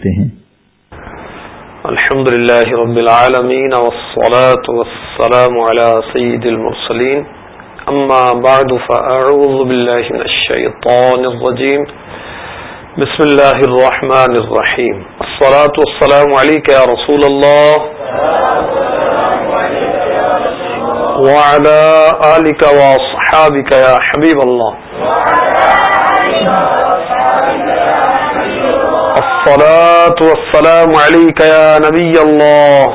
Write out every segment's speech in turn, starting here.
سکتے ہیں۔ الحمد لله رب العالمين والصلاة والسلام على سيد المرسلين أما بعد فأعوذ بالله من الشيطان الرجيم بسم الله الرحمن الرحيم الصلاة والسلام عليك يا رسول الله وعلى آلك وأصحابك يا حبيب الله الصلاة والسلام عليك يا نبي الله.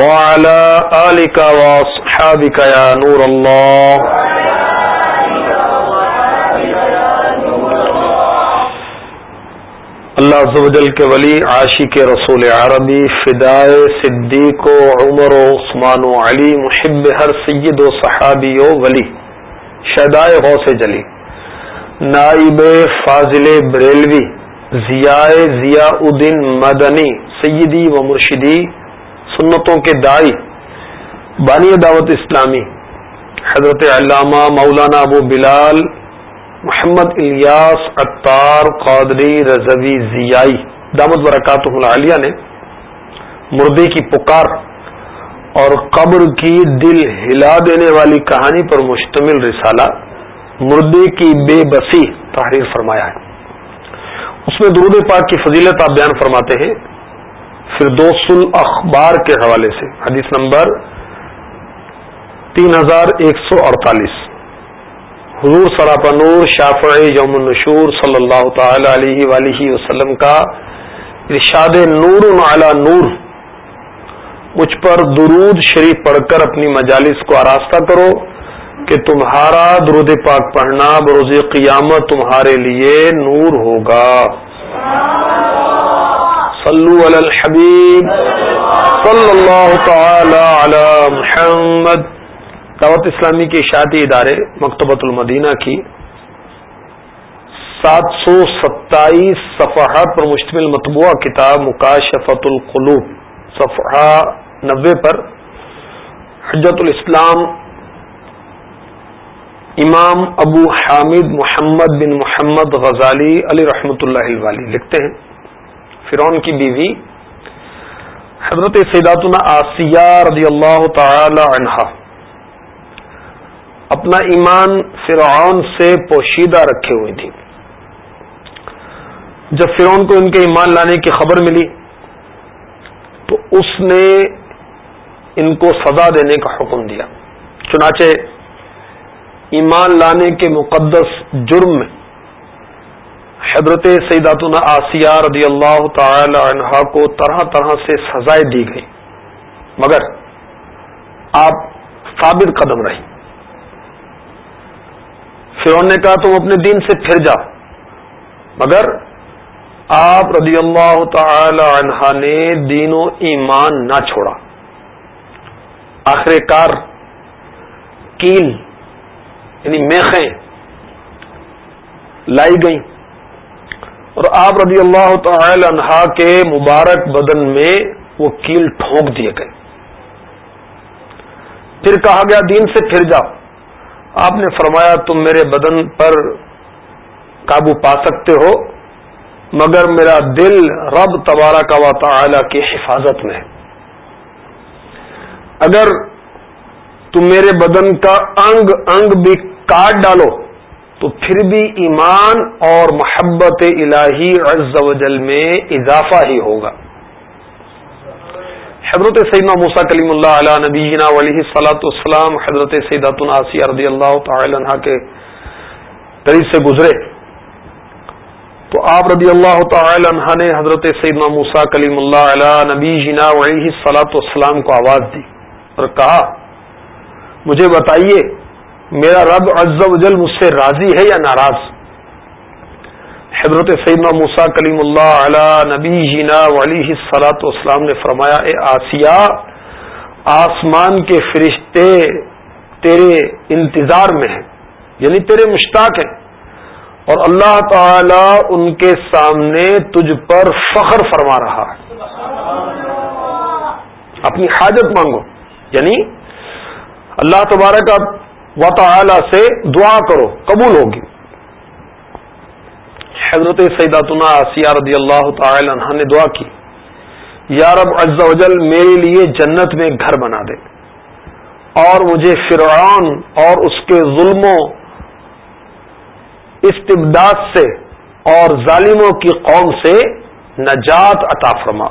وعلى آلك وأصحابك يا نور الله. اللہ عزوجل کے ولی، عاشق رسول عربی، فدائے صدیق و عمر و عثمان و علی، محب ہر سید و صحابی و ولی شدائے غوث جلی نائب فاضل بریلوی، ضیاء ضیاء الدین مدنی، سیدی و مرشدی، سنتوں کے دائی، بانی دعوت اسلامی، حضرت علامہ مولانا ابو بلال محمد الیاس اطار قادری رضوی ضیائی، دامت برکات العالیہ نے مردے کی پکار اور قبر کی دل ہلا دینے والی کہانی پر مشتمل رسالہ مردے کی بے بسی تحریر فرمایا ہے۔ اس میں درود پاک کی فضیلت آپ بیان فرماتے ہیں۔ فردوس الاخبار کے حوالے سے، حدیث نمبر تین ہزار ایک سو اڑتالیس۔ حضور سراپا نور شافع یوم النشور صلی اللہ تعالی علیہ ولیہ وسلم کا ارشاد نور علی نور۔ مجھ پر درود شریف پڑھ کر اپنی مجالس کو آراستہ کرو۔ کہ تمہارا درود پاک پڑھنا بروز قیامت تمہارے لیے نور ہوگا۔ صلو علی الحبیب۔ صلی اللہ تعالی علی محمد۔ دعوت اسلامی کے اشاعتی ادارے مکتبۃ المدینہ کی۔ سات سو ستائیس صفحات پر مشتمل مطبوعہ کتاب مکاشفت القلوب، صفحہ نبے پر۔ حجت الاسلام امام ابو حامد محمد بن محمد غزالی علی رحمۃ اللہ والی لکھتے ہیں۔ فرعون کی بیوی حضرت سیداتنا آسیہ رضی اللہ تعالی عنہا۔ اپنا ایمان فرعون سے پوشیدہ رکھے ہوئی تھی جب فرعون کو ان کے ایمان لانے کی خبر ملی تو اس نے ان کو سزا دینے کا حکم دیا۔ چنانچہ ایمان لانے کے مقدس جرم میں حضرت سیداتنا آسیہ رضی اللہ تعالی عنہا کو طرح طرح سے سزائیں دی گئی۔ مگر آپ ثابت قدم رہی فرون نے کہا تم اپنے دین سے پھر جاؤ۔ مگر آپ رضی اللہ تعالی عنہا نے دین و ایمان نہ چھوڑا۔ آخر کار کیل یعنی میخیں لائی گئیں۔ اور آپ رضی اللہ تعالی عنہا کے مبارک بدن میں وہ کیل ٹھونک دیے گئے۔ پھر کہا گیا، دین سے پھر جاؤ۔ آپ نے فرمایا، تم میرے بدن پر قابو پا سکتے ہو، مگر میرا دل رب تبارہ کا و تعالی کی حفاظت میں ہے۔ اگر تم میرے بدن کا انگ انگ بھی کاٹ ڈالو، تو پھر بھی ایمان اور محبت الہی عز و جل میں اضافہ ہی ہوگا۔ حضرت سیدنا موسا کلیم اللہ علیہ نبینا علیہ صلاۃ السلام حضرت سیدات العصیہ رضی اللہ تعالی عنہ کے قریب سے گزرے۔ تو آپ رضی اللہ تعالی عنہ نے حضرت سیدنا موسا کلیم اللہ علیہ نبی جنا علیہ صلاۃ السلام کو آواز دی اور کہا، مجھے بتائیے میرا رب عز و جل مجھ سے راضی ہے یا ناراض؟ حضرت سیدنا موسا کلیم اللہ علی نبی جینا ولی سلاۃ والسلام نے فرمایا، اے آسیہ، آسمان کے فرشتے تیرے انتظار میں ہیں یعنی تیرے مشتاق ہیں، اور اللہ تعالی ان کے سامنے تجھ پر فخر فرما رہا ہے۔ اپنی حاجت مانگو یعنی اللہ تبارک کا و تعالی سے دعا کرو، قبول ہوگی۔ حضرت سیداتنا آسیہ رضی اللہ تعالی عنہ نے دعا کی، یا رب عز و جل میرے لیے جنت میں گھر بنا دے، اور مجھے فرعون اور اس کے ظلموں، استبداد سے اور ظالموں کی قوم سے نجات عطا فرما۔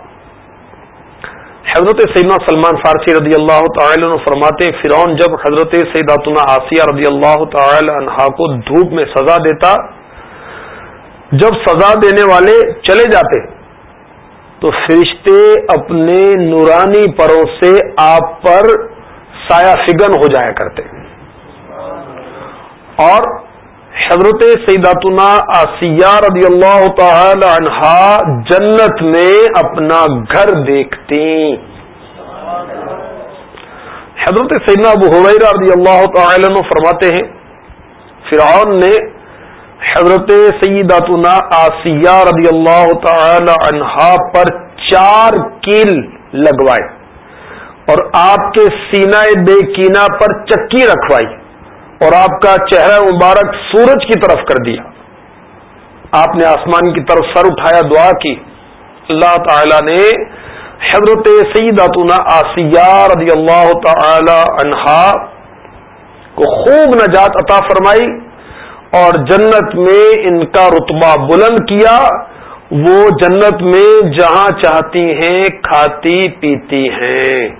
حضرت سیدنا سلمان فارسی رضی اللہ تعالی عنہ فرماتے فرعون جب حضرت سیداتنا آسیہ رضی اللہ تعالی عنہا کو دھوپ میں سزا دیتا، جب سزا دینے والے چلے جاتے، تو فرشتے اپنے نورانی پروں سے آپ پر سایہ فگن ہو جایا کرتے۔ اور حضرت سیداتنا آسیہ رضی اللہ تعالی عنہا جنت میں اپنا گھر دیکھتی۔ حضرت سیدنا ابو حویرہ رضی اللہ تعالی عنہ فرماتے ہیں، فرعون نے حضرت سیداتنا آسیہ رضی اللہ تعالی عنہا پر چار کیل لگوائے اور آپ کے سینہ بے کینا پر چکی رکھوائی۔ اور آپ کا چہرہ مبارک سورج کی طرف کر دیا۔ آپ نے آسمان کی طرف سر اٹھایا، دعا کی۔ اللہ تعالی نے حضرت سیداتنا آسیہ رضی اللہ تعالی عنہا کو خوب نجات عطا فرمائی اور جنت میں ان کا رتبہ بلند کیا۔ وہ جنت میں جہاں چاہتی ہیں، کھاتی پیتی ہیں۔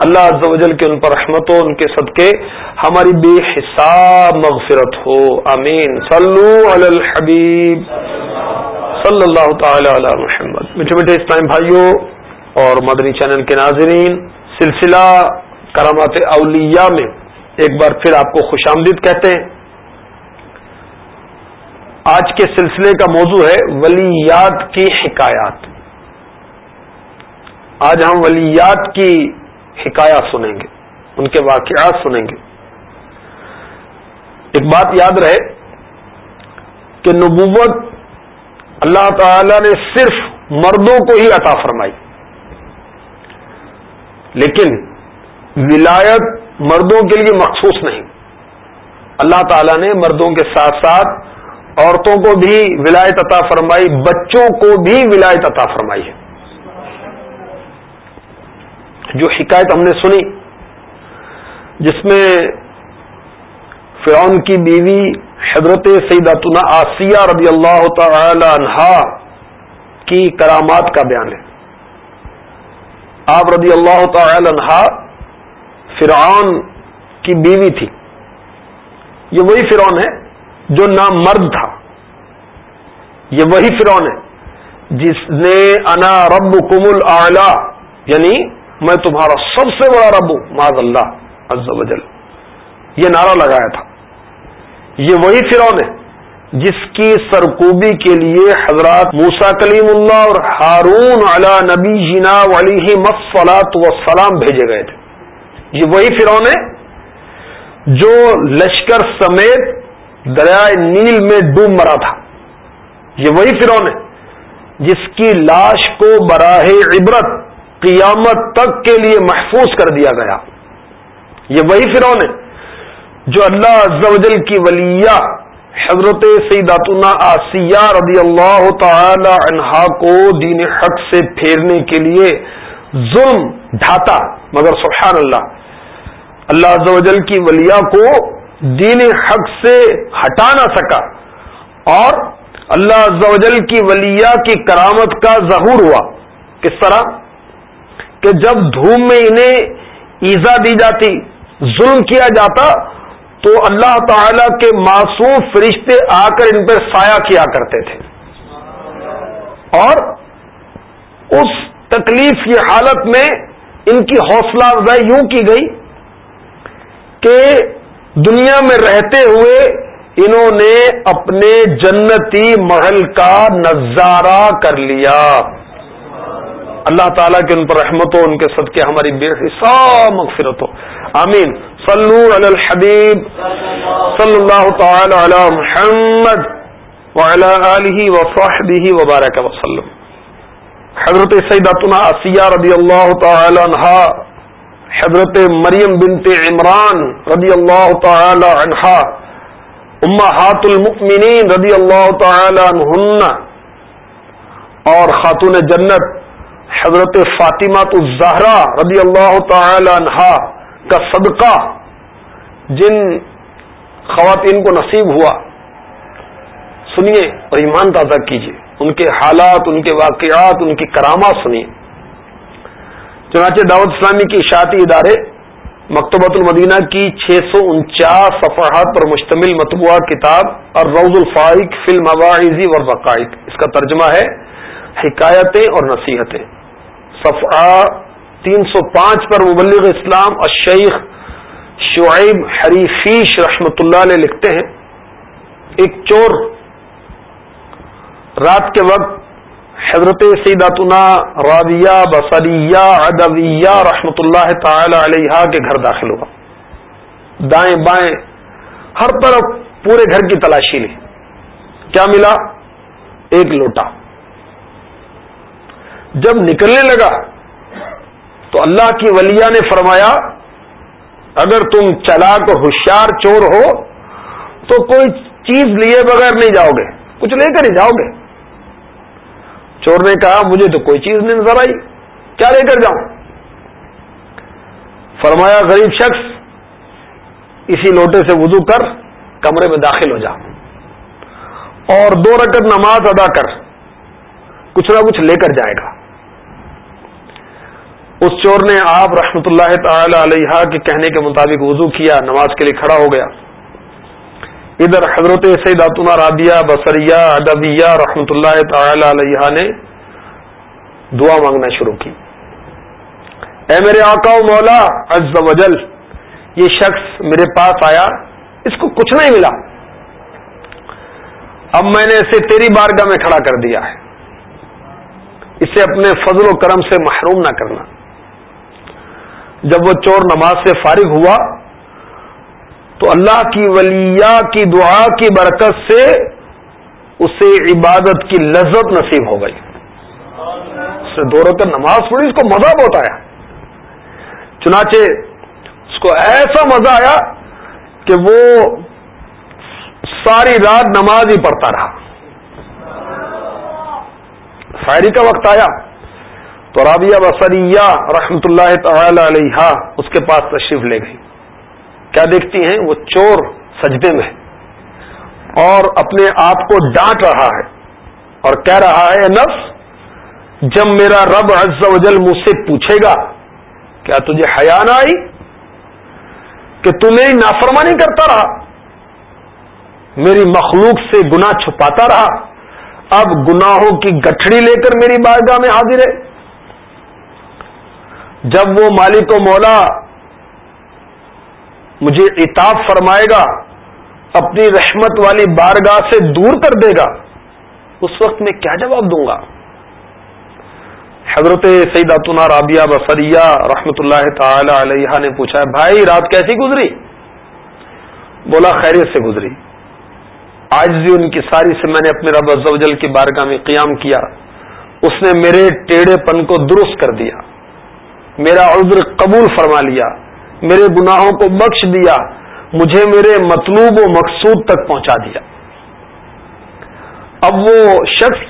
اللہ عز و جل کے ان پر رحمت ہو، ان کے صدقے، ہماری بے حساب مغفرت ہو امین صلو علی الحبیب۔ صلی اللہ تعالی علی محمد۔ میٹھے میٹھے اسلام بھائیوں اور مدنی چینل کے ناظرین، سلسلہ کرامات اولیاء میں ایک بار پھر آپ کو خوش آمدید کہتے ہیں۔ آج کے سلسلے کا موضوع ہے ولیات کی حکایات۔ آج ہم ولیات کی حکایات سنیں گے، ان کے واقعات سنیں گے۔ ایک بات یاد رہے کہ نبوت اللہ تعالی نے صرف مردوں کو ہی عطا فرمائی، لیکن ولایت مردوں کے لیے مخصوص نہیں۔ اللہ تعالی نے مردوں کے ساتھ ساتھ عورتوں کو بھی ولایت عطا فرمائی، بچوں کو بھی ولایت عطا فرمائی ہے۔ جو شکایت ہم نے سنی، جس میں فرعون کی بیوی حضرت سیداتنا آسیہ رضی اللہ تعالی عنہا کی کرامات کا بیان ہے۔ آپ رضی اللہ تعالی عنہا فرعون کی بیوی تھی۔ یہ وہی فرعون ہے جو نام مرد تھا۔ یہ وہی فرعون ہے جس نے انا رب کمل یعنی میں تمہارا سب سے بڑا رب ہوں معذ اللہ، عز و جل۔ یہ نعرہ لگایا تھا۔ یہ وہی فرعون ہے جس کی سرکوبی کے لیے حضرات موسا کلیم اللہ اور ہارون علی نبی جنا علی مسلاط وسلام بھیجے گئے تھے۔ یہ وہی فرعون ہے جو لشکر سمیت دریائے نیل میں ڈوب مرا تھا۔ یہ وہی فرعون ہے جس کی لاش کو براہ عبرت قیامت تک کے لیے محفوظ کر دیا گیا۔ یہ وہی فرعون ہے جو اللہ عز و جل کی ولیہ حضرت سیداتنا آسیہ رضی اللہ تعالی عنہا کو دین حق سے پھیرنے کے لیے ظلم ڈھاتا۔ مگر سبحان اللہ اللہ عز و جل کی ولیہ کو دین حق سے ہٹا نہ سکا۔ اور اللہ عز و جل کی ولیہ کی کرامت کا ظہور ہوا۔ کس طرح؟ کہ جب دھوم میں انہیں ایزا دی جاتی، ظلم کیا جاتا، تو اللہ تعالی کے معصوم فرشتے آ کر ان پر سایہ کیا کرتے تھے۔ اور اس تکلیف کی حالت میں ان کی حوصلہ افزائی یوں کی گئی کہ دنیا میں رہتے ہوئے انہوں نے اپنے جنتی محل کا نظارہ کر لیا۔ اللہ تعالیٰ کے ان پر رحمت ہو ان کے صدقے ہماری بے حساب مغفرت ہو آمین۔ صلو علی الحبیب صلی اللہ تعالی علی محمد وعلی آلہ وصحبہ وبارک وسلم۔ حضرت سیداتنا عصیہ رضی اللہ تعالی عنہ، حضرت مریم بنت عمران رضی اللہ تعالی عنہ امہات المؤمنین رضی اللہ تعالی عنہن، اور خاتون جنت حضرت فاطمہ الزہرا رضی اللہ تعالی عنہا کا صدقہ جن خواتین کو نصیب ہوا۔ سنیے اور ایمان تازہ کیجیے۔ ان کے حالات، ان کے واقعات، ان کی کرامات سنیے۔ چنانچہ دعوت اسلامی کے اشاعتی ادارے مکتبۃ المدینہ کی چھ سو انچاس صفحات پر مشتمل مطبوعہ کتاب اور روز الفائق فلم مواعظی وقائق اس کا ترجمہ ہے، حکایتیں اور نصیحتیں۔ صفحہ تین سو پانچ پر مبلغ اسلام اور شیخ شعیب حریفیش رحمۃ اللہ علیہ لکھتے ہیں۔ ایک چور رات کے وقت حضرت سیداتنا رابیہ بصریہ ادویہ رحمۃ اللہ تعالی علیہ کے گھر داخل ہوا۔ دائیں بائیں ہر طرف پورے گھر کی تلاشی لی۔ کیا ملا؟ ایک لوٹا۔ جب نکلنے لگا تو اللہ کی ولیہ نے فرمایا، اگر تم چلاک ہوشیار چور ہو تو کوئی چیز لیے بغیر نہیں جاؤ گے، کچھ لے کر ہی جاؤ گے۔ چور نے کہا، مجھے تو کوئی چیز نہیں نظر آئی، کیا لے کر جاؤں؟ فرمایا، غریب شخص، اسی لوٹے سے وضو کر، کمرے میں داخل ہو جا۔ اور دو رکعت نماز ادا کر، کچھ نہ کچھ لے کر جائے گا۔ اس چور نے آپ رحمت اللہ تعالی علیہ کے کہنے کے مطابق وضو کیا، نماز کے لیے کھڑا ہو گیا۔ ادھر حضرت سیداتنا رابیہ بصریہ ادبیہ رحمۃ اللہ تعالی علیہ نے دعا مانگنا شروع کی۔ اے میرے آقا و مولا، عز و جل، یہ شخص میرے پاس آیا، اس کو کچھ نہیں ملا۔ اب میں نے اسے تیری بارگاہ میں کھڑا کر دیا ہے۔ اسے اپنے فضل و کرم سے محروم نہ کرنا۔ جب وہ چور نماز سے فارغ ہوا تو اللہ کی ولیہ کی دعا کی برکت سے اسے عبادت کی لذت نصیب ہو گئی۔ اس نے دو رکعت نماز پڑھی، اس کو مزہ بہت آیا۔ چنانچہ اس کو ایسا مزہ آیا کہ وہ ساری رات نماز ہی پڑھتا رہا۔ شاعری کا وقت آیا۔ تو رابعہ بصریہ رحمت اللہ تعالی علیہ اس کے پاس تشریف لے گئی۔ کیا دیکھتی ہیں؟ وہ چور سجدے میں اور اپنے آپ کو ڈانٹ رہا ہے اور کہہ رہا ہے نفس، جب میرا رب عز و جل مجھ سے پوچھے گا، کیا تجھے حیا نہ آئی کہ تم میری نافرمانی کرتا رہا؟ میری مخلوق سے گنا چھپاتا رہا؟ اب گناہوں کی گٹھڑی لے کر میری بارگاہ میں حاضر ہے۔ جب وہ مالک و مولا مجھے اتاب فرمائے گا، اپنی رحمت والی بارگاہ سے دور کر دے گا، اس وقت میں کیا جواب دوں گا؟ حضرت سیداتنا رابعہ بفریہ رحمت اللہ تعالی علیہ نے پوچھا ہے بھائی، رات کیسی گزری؟ بولا، خیریت سے گزری۔ آج بھی ان کی ساری سے میں نے اپنے رب ازل کی بارگاہ میں قیام کیا۔ اس نے میرے ٹیڑھے پن کو درست کر دیا۔ میرا عذر قبول فرما لیا، میرے گناہوں کو بخش دیا، مجھے میرے مطلوب و مقصود تک پہنچا دیا۔ اب وہ شخص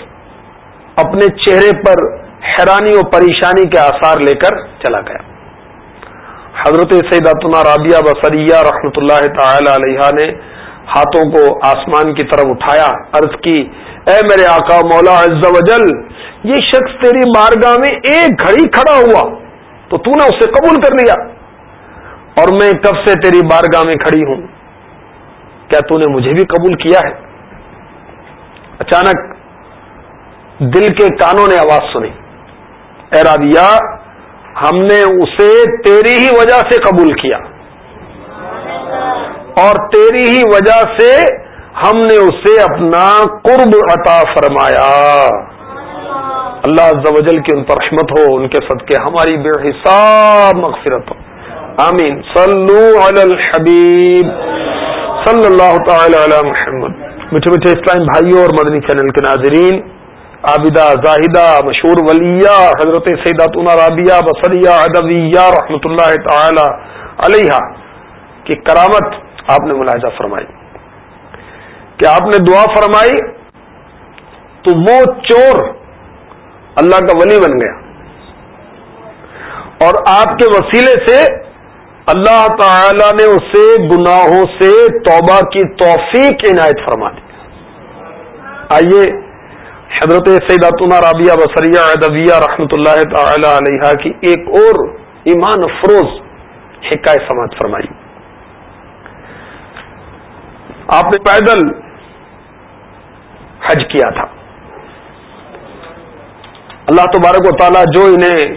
اپنے چہرے پر حیرانی و پریشانی کے آثار لے کر چلا گیا۔ حضرت سیداتنا رابعہ بصریہ رحمۃ اللہ تعالی علیہ نے ہاتھوں کو آسمان کی طرف اٹھایا، عرض کی، اے میرے آقا مولا عز و جل، یہ شخص تیری مارگاہ میں ایک گھڑی کھڑا ہوا۔ تو تو نے اسے قبول کر لیا اور میں کب سے تیری بارگاہ میں کھڑی ہوں؟ کیا تو نے مجھے بھی قبول کیا ہے؟ اچانک دل کے کانوں نے آواز سنی۔ اے رابیہ ہم نے اسے تیری ہی وجہ سے قبول کیا۔ اور تیری ہی وجہ سے ہم نے اسے اپنا قرب عطا فرمایا۔ اللہ عز و جل کی ان پر رحمت ہو، ان کے صدقے، ہماری بے حساب مغفرت ہو۔ آمین۔ صلو علی الحبیب۔ صلی اللہ تعالی علی محمد۔ میٹھے میٹھے اسلام بھائیوں اور مدنی چینل کے ناظرین، عابدہ، زاہدہ، مشہور ولیہ، حضرت سیداتنا رابعہ بصریہ ادویہ رحمۃ اللہ تعالی علیہ کی کرامت آپ نے ملاحظہ فرمائی۔ کہ آپ نے دعا فرمائی، تو وہ چور اللہ کا ولی بن گیا۔ اور آپ کے وسیلے سے اللہ تعالی نے اسے گناہوں سے توبہ کی توفیق عنایت فرما دی۔ آئیے، حضرت سیداتنا رابعہ بصریہ ادبیہ رحمۃ اللہ تعالی علیہ کی ایک اور ایمان افروز حکایت سماعت فرمائی۔ آپ نے پیدل حج کیا تھا۔ اللہ تبارک و تعالیٰ جو انہیں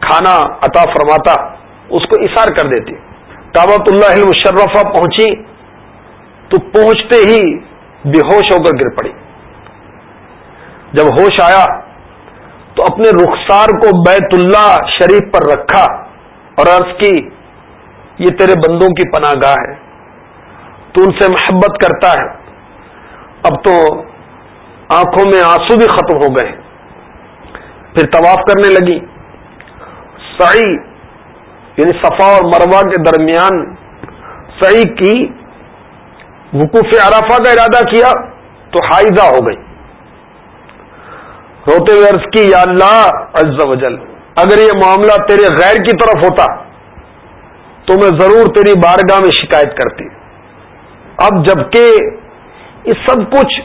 کھانا عطا فرماتا، اس کو اشار کر دیتی۔ کابت اللہ المشرفہ پہنچی، تو پہنچتے ہی بے ہوش ہو کر گر پڑی۔ جب ہوش آیا، تو اپنے رخسار کو بیت اللہ شریف پر رکھا اور عرض کی، یہ تیرے بندوں کی پناہ گاہ ہے، تو ان سے محبت کرتا ہے۔ اب تو آنکھوں میں آنسو بھی ختم ہو گئے۔ پھر طواف کرنے لگی۔ سعی یعنی صفا اور مروا کے درمیان سعی کی وقوف عرفہ کا ارادہ کیا تو حائزہ ہو گئی۔ روتے ہوئے عرض کی، یا اللہ عز و جل، اگر یہ معاملہ تیرے غیر کی طرف ہوتا تو میں ضرور تیری بارگاہ میں شکایت کرتی۔ اب جبکہ یہ سب کچھ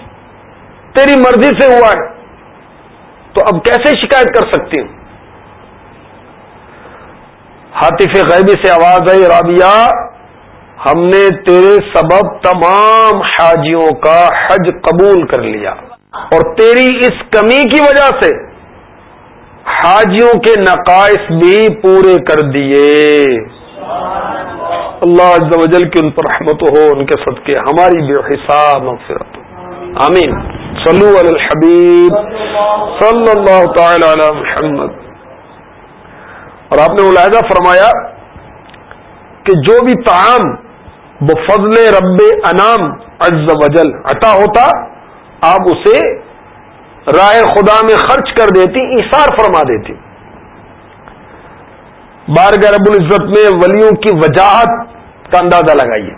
تیری مرضی سے ہوا ہے تو اب کیسے شکایت کر سکتی ہوں؟ حاطف غیبی سے آواز آئی، رابعہ، ہم نے تیرے سبب تمام حاجیوں کا حج قبول کر لیا۔ اور تیری اس کمی کی وجہ سے حاجیوں کے نقائص بھی پورے کر دیے۔ اللہ عز و جل کی ان پر رحمت ہو، ان کے صدقے، ہماری بے حساب مغفرت آمین۔ صلو علی الحبیب۔ صلی اللہ تعالی علی محمد۔ اور آپ نے ملاحظہ فرمایا کہ جو بھی تعام بفضل رب انام عز وجل عطا ہوتا، آپ اسے رائے خدا میں خرچ کر دیتی اثار فرما دیتی۔ بارگاہ رب العزت میں ولیوں کی وجاہت کا اندازہ لگائیے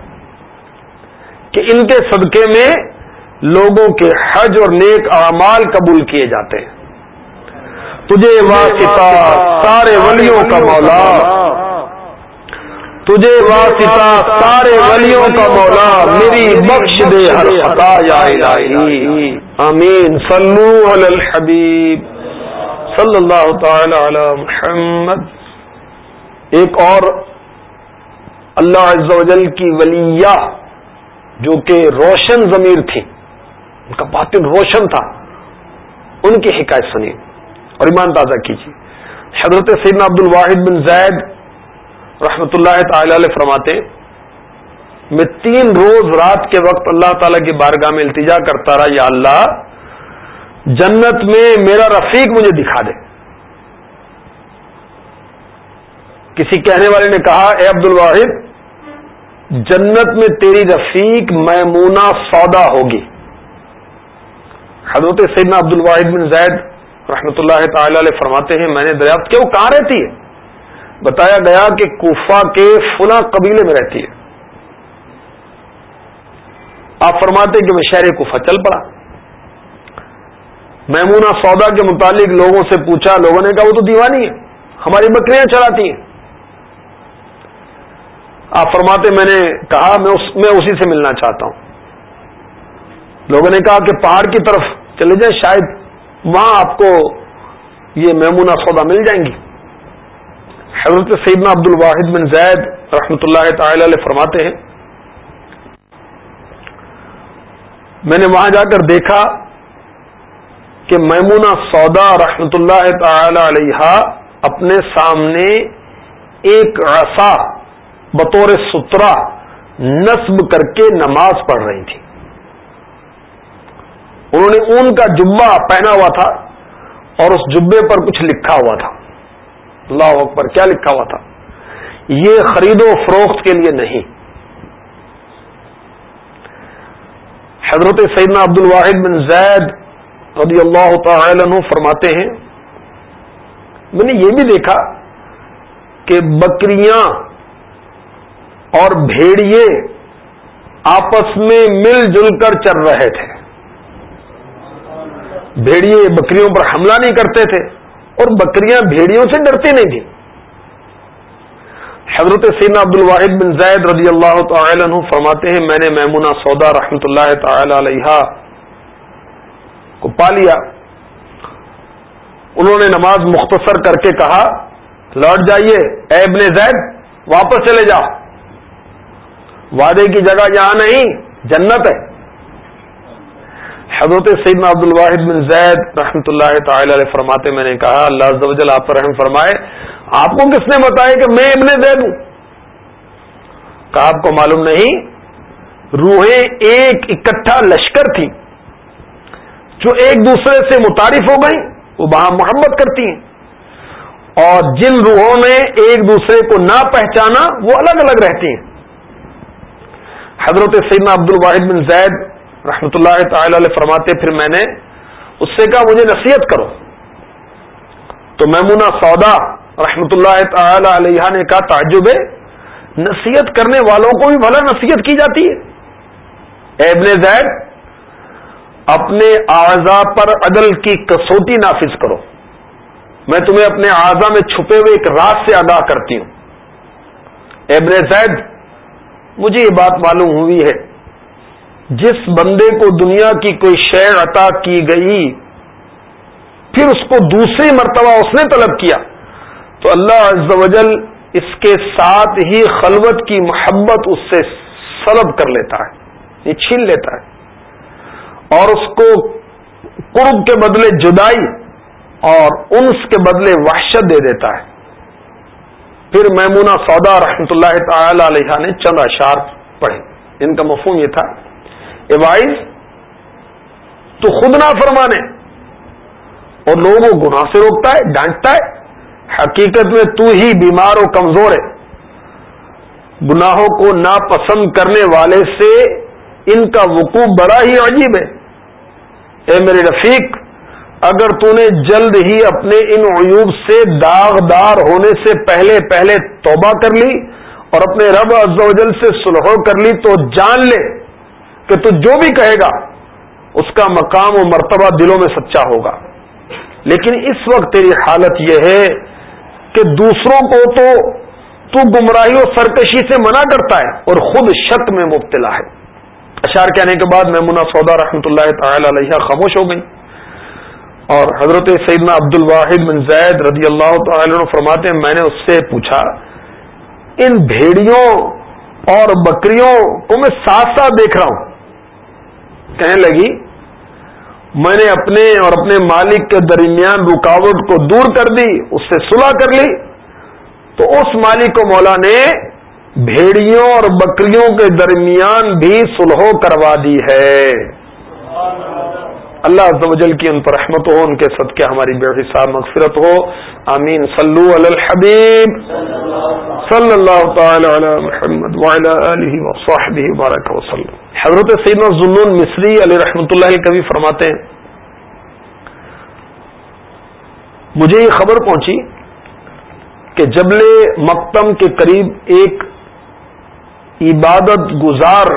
کہ ان کے صدقے میں لوگوں کے حج اور نیک اعمال قبول کیے جاتے ہیں۔ تجھے واسطہ سارے ولیوں کا مولا۔ تجھے واسطہ سارے ولیوں کا مولا۔ میری بخش دے ہر خطا۔ یا الہی۔ امین صلو علی الحبیب۔ صلی اللہ تعالی علی محمد۔ ایک اور اللہ عز و جل کی ولیہ جو کہ روشن ضمیر تھی۔ ان کا باطن روشن تھا۔ ان کی حکایت سنی اور ایمان تازہ کیجیے۔ حضرت سیدنا عبد الواحد بن زید رحمت اللہ تعالی علیہ فرماتے میں تین روز رات کے وقت اللہ تعالی کی بارگاہ میں التجا کرتا رہا، یا اللہ، جنت میں میرا رفیق مجھے دکھا دے۔ کسی کہنے والے نے کہا، اے عبد الواحد جنت میں تیری رفیق میمونہ سودا ہوگی۔ حضرت سیدنا عبد الواحد بن زید رحمت اللہ تعالی علیہ فرماتے ہیں، میں نے دریافت کیا، وہ کہاں رہتی ہے؟ بتایا گیا کہ کوفہ کے فلاں قبیلے میں رہتی ہے۔ آپ فرماتے کہ میں شہر کوفہ چل پڑا۔ میمونہ سودا کے متعلق لوگوں سے پوچھا، لوگوں نے کہا، وہ تو دیوانی ہے ہماری بکریاں چلاتی ہیں۔ آپ فرماتے میں نے کہا، میں اس میں اسی سے ملنا چاہتا ہوں۔ لوگوں نے کہا کہ پہاڑ کی طرف چلے جائیں، شاید وہاں آپ کو یہ میمونہ سودا مل جائیں گی۔ حضرت سیدنا عبد الواحد بن زید رحمۃ اللہ تعالی علیہ فرماتے ہیں، میں نے وہاں جا کر دیکھا کہ میمونہ سودا رحمۃ اللہ تعالی علیہ اپنے سامنے ایک عصا بطور سترا نصب کر کے نماز پڑھ رہی تھی۔ انہوں نے اون کا جبا پہنا ہوا تھا اور اس جبے پر کچھ لکھا ہوا تھا۔ اللہ اکبر، کیا لکھا ہوا تھا؟ یہ خرید و فروخت کے لیے نہیں۔ حضرت سیدنا عبد الواحد بن زید رضی اللہ تعالی عنہ فرماتے ہیں، میں نے یہ بھی دیکھا کہ بکریاں اور بھیڑیے آپس میں مل جل کر چل رہے تھے۔ بھیڑیے بکریوں پر حملہ نہیں کرتے تھے اور بکریاں بھیڑیوں سے ڈرتی نہیں تھیں۔ حضرت سینا عبد الواحد بن زید رضی اللہ تعالی عنہ فرماتے ہیں، میں نے میمونہ سودا رحمت اللہ تعالی علیہ کو پا لیا۔ انہوں نے نماز مختصر کر کے کہا، لوٹ جائیے، اے ابن زید، واپس چلے جاؤ۔ وعدے کی جگہ یہاں نہیں، جنت ہے۔ حضرت سیدنا عبد الواحد بن زید رحمۃ اللہ تعالی علیہ فرماتے میں نے کہا، اللہ عز و جل آپ پر رحم فرمائے۔ آپ کو کس نے بتایا کہ میں ابن زید ہوں؟ کہا، آپ کو معلوم نہیں، روحیں ایک اکٹھا لشکر تھی جو ایک دوسرے سے متعارف ہو گئی وہ وہاں محبت کرتی ہیں۔ اور جن روحوں نے ایک دوسرے کو نہ پہچانا، وہ الگ الگ رہتی ہیں۔ حضرت سیدنا عبد الواحد بن زید رحمت اللہ تعالی علیہ فرماتے پھر میں نے اس سے کہا، مجھے نصیحت کرو۔ تو میمونہ سودا رحمت اللہ تعالی علیہ نے کہا، تعجب ہے۔ نصیحت کرنے والوں کو بھی بھلا نصیحت کی جاتی ہے۔ ابن زید، اپنے اعضا پر عدل کی کسوٹی نافذ کرو۔ میں تمہیں اپنے اعضا میں چھپے ہوئے ایک راز سے آگاہ کرتی ہوں۔ ابن زید، مجھے یہ بات معلوم ہوئی ہے۔ جس بندے کو دنیا کی کوئی شے عطا کی گئی، پھر اس کو دوسری مرتبہ اس نے طلب کیا۔ تو اللہ عز و جل اس کے ساتھ ہی خلوت کی محبت اس سے سلب کر لیتا ہے، یہ چھین لیتا ہے۔ اور اس کو قرب کے بدلے جدائی اور انس کے بدلے وحشت دے دیتا ہے۔ پھر میمونہ سودا رحمت اللہ تعالی علیہ نے چند اشار پڑھے۔ ان کا مفہوم یہ تھا۔ وائز تو خود نہ فرمانے اور لوگوں کو گناہ سے روکتا ہے، ڈانٹتا ہے۔ حقیقت میں تو ہی بیمار و کمزور ہے۔ گناہوں کو ناپسند کرنے والے سے ان کا وقوع بڑا ہی عجیب ہے۔ اے میرے رفیق، اگر تو نے جلد ہی اپنے ان عیوب سے داغدار ہونے سے پہلے پہلے توبہ کر لی اور اپنے رب عز سے سلح کر لی تو جان لے۔ کہ تو جو بھی کہے گا، اس کا مقام و مرتبہ دلوں میں سچا ہوگا۔ لیکن اس وقت تیری حالت یہ ہے کہ دوسروں کو تو تو گمراہی و سرکشی سے منع کرتا ہے اور خود شک میں مبتلا ہے۔ اشار کہنے کے بعد میمونہ سودا رحمۃ اللہ تعالی علیہ خاموش ہو گئی۔ اور حضرت سیدنا عبد الواحد بن زید رضی اللہ تعالی عنہ فرماتے ہیں، میں نے اس سے پوچھا، ان بھیڑیوں اور بکریوں کو میں ساتھ ساتھ دیکھ رہا ہوں۔ کہنے لگی، میں نے اپنے اور اپنے مالک کے درمیان رکاوٹ کو دور کر دی، اس سے صلح کر لی۔ تو اس مالک کو مولا نے بھیڑیوں اور بکریوں کے درمیان بھی سلح کروا دی ہے۔ اللہ عز و جل کی ان پر رحمت ہو، ان کے صدقے ہماری بے حساب مغفرت ہو۔ آمین۔ صلو علی الحبیب۔ صلی اللہ تعالی علی محمد وعلی آلہ وصحبہ بارک وسلم۔ حضرت سیدنا ظلم مصری علی رحمۃ اللہ کبھی فرماتے ہیں، مجھے یہ خبر پہنچی کہ جبل مکتم کے قریب ایک عبادت گزار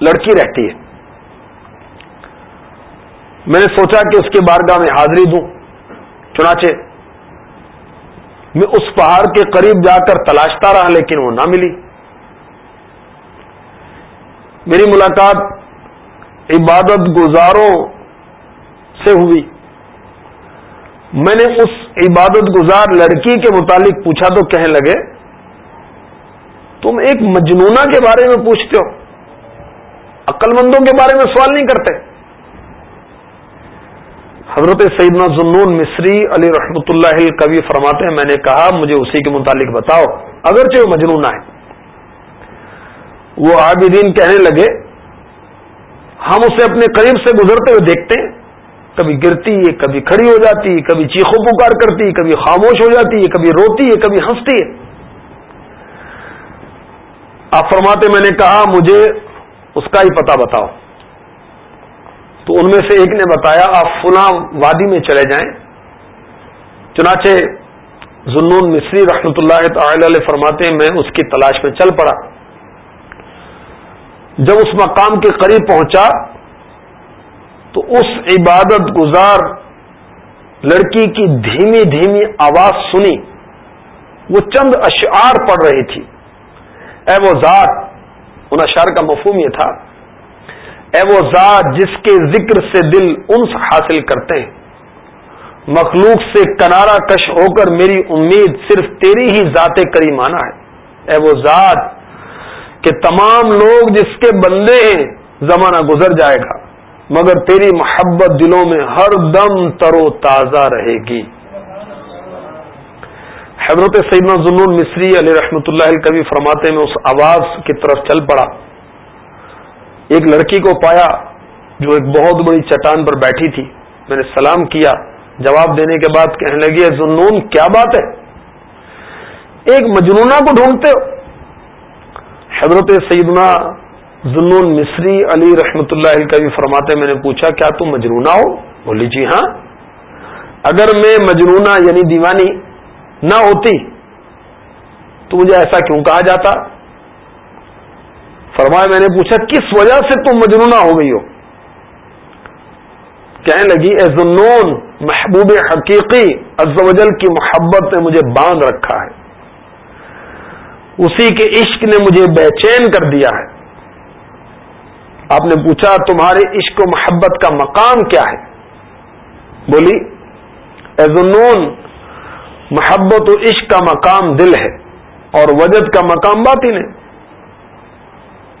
لڑکی رہتی ہے۔ میں نے سوچا کہ اس کے بارگاہ میں حاضری دوں، چنانچہ میں اس پہاڑ کے قریب جا کر تلاشتا رہا لیکن وہ نہ ملی۔ میری ملاقات عبادت گزاروں سے ہوئی۔ میں نے اس عبادت گزار لڑکی کے متعلق پوچھا تو کہنے لگے، تم ایک مجنونہ کے بارے میں پوچھتے ہو عقل مندوں کے بارے میں سوال نہیں کرتے۔ حضرت سیدنا ظنون مصری علی رحمۃ اللہ کبھی فرماتے ہیں، میں نے کہا، مجھے اسی کے متعلق بتاؤ، اگرچہ وہ مجنون ہے وہ عابدین کہنے لگے، ہم اسے اپنے قریب سے گزرتے ہوئے دیکھتے ہیں، کبھی گرتی ہے کبھی کھڑی ہو جاتی ہے کبھی چیخو پکار کرتی ہے کبھی خاموش ہو جاتی ہے کبھی روتی ہے کبھی ہنستی۔ ہے آپ فرماتے میں نے کہا، مجھے اس کا ہی پتا بتاؤ۔ تو ان میں سے ایک نے بتایا، آپ فلاں وادی میں چلے جائیں۔ چنانچہ ظنون مصری رحمت اللہ تعالی علیہ فرماتے ہیں، میں اس کی تلاش میں چل پڑا۔ جب اس مقام کے قریب پہنچا، تو اس عبادت گزار لڑکی کی دھیمی دھیمی آواز سنی۔ وہ چند اشعار پڑھ رہی تھی۔ اے وہ ذات، ان اشعار کا مفہوم یہ تھا اے وہ ذات جس کے ذکر سے دل انس حاصل کرتے ہیں۔ مخلوق سے کنارہ کش ہو کر میری امید صرف تیری ہی ذات کریمانہ ہے۔ اے وہ ذات کہ تمام لوگ جس کے بندے ہیں، زمانہ گزر جائے گا، مگر تیری محبت دلوں میں ہر دم تر و تازہ رہے گی۔ حضرت سیدنا ظنون مصری علیہ رحمۃ اللہ کبھی فرماتے میں اس آواز کی طرف چل پڑا۔ ایک لڑکی کو پایا جو ایک بہت بڑی چٹان پر بیٹھی تھی۔ میں نے سلام کیا۔ جواب دینے کے بعد کہنے لگی ظنون، کیا بات ہے؟ ایک مجنونہ کو ڈھونڈتے ہو۔ حضرت سیدنا ظنون مصری علی رحمت اللہ کا بھی فرماتے، میں نے پوچھا، کیا تم مجنونہ ہو؟ بولی جی ہاں۔ اگر میں مجنونہ یعنی دیوانی نہ ہوتی تو مجھے ایسا کیوں کہا جاتا؟ فرمایا، میں نے پوچھا، کس وجہ سے تم مجنونہ ہو گئی ہو؟ کہنے لگی، اے ظنون، محبوب حقیقی ازوجل کی محبت نے مجھے باندھ رکھا ہے۔ اسی کے عشق نے مجھے بے چین کر دیا ہے۔ آپ نے پوچھا، تمہارے عشق و محبت کا مقام کیا ہے؟ بولی ایزنون محبت و عشق کا مقام دل ہے اور وجد کا مقام باطن ہے۔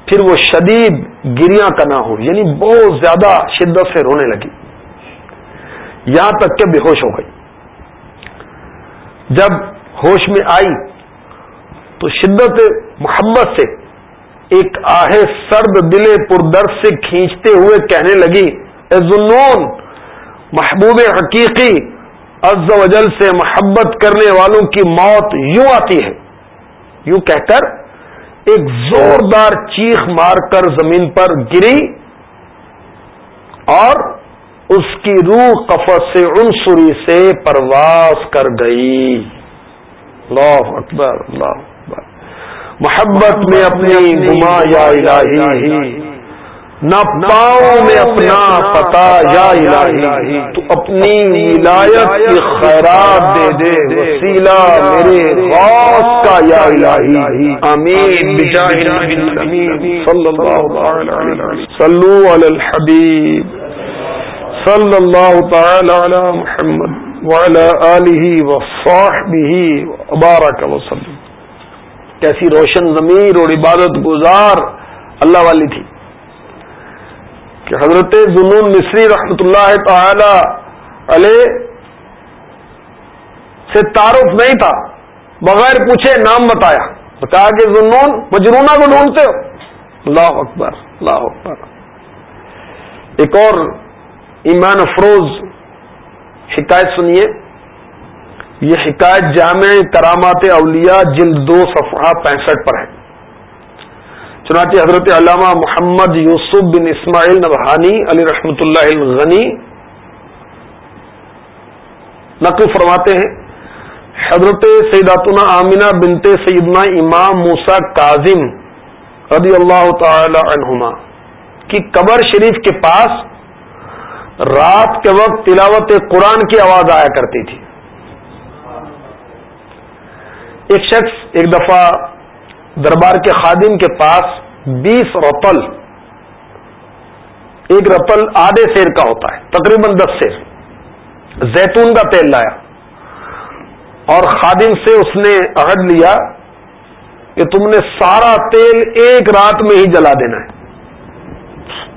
پھر وہ شدید گریاں کا نہ ہو یعنی بہت زیادہ شدت سے رونے لگی۔ یہاں تک کہ بے ہوش ہو گئی۔ جب ہوش میں آئی تو شدت محبت سے ایک آہ سرد دل پر درد سے کھینچتے ہوئے کہنے لگی، اے ظنون، محبوب حقیقی، عز و جل سے محبت کرنے والوں کی موت یوں آتی ہے۔ یوں کہہ کر ایک زوردار چیخ مار کر زمین پر گری اور اس کی روح قفص سے انسری سے پرواز کر گئی۔ اللہ اکبر، اللہ محبت میں اپنی گما یا الہی نہ پاؤں میں اپنا پتا یا الہی، تو اپنی ولایت کی خیرات دے دے، وسیلہ میرے غوث کا یا الہی۔ امین صلی اللہ علیہ صلو علی الحبیب۔ صلی اللہ تعالی علی محمد وعلى آلہ وصحبہ وبارک وسلم کیسی روشن ضمیر اور عبادت گزار اللہ والی تھی۔ کہ حضرت جنون مصری رحمت اللہ تعالی علیہ سے تعارف نہیں تھا، بغیر پوچھے نام بتایا۔ بتایا کہ جنون مجرونہ کو ڈھونڈتے ہو۔ اللہ اکبر اللہ اکبر۔ ایک اور ایمان افروز شکایت سنیے۔ یہ حکایت جامع کرامات اولیاء جلد دو صفحہ پینسٹھ پر ہے۔ چنانچہ حضرت علامہ محمد یوسف بن اسماعیل نبہانی علی رحمۃ اللہ الغنی نقل فرماتے ہیں۔ حضرت سیداتنا آمینہ بنتے سیدنا امام موسا کاظم رضی اللہ تعالی عنہما کی قبر شریف کے پاس رات کے وقت تلاوت قرآن کی آواز آیا کرتی تھی۔ ایک شخص ایک دفعہ دربار کے خادم کے پاس بیس رپل ایک رپل آدھے سیر کا ہوتا ہے، تقریباً دس سیر۔ زیتون کا تیل لایا۔ اور خادم سے اس نے عہد لیا کہ تم نے سارا تیل ایک رات میں ہی جلا دینا ہے۔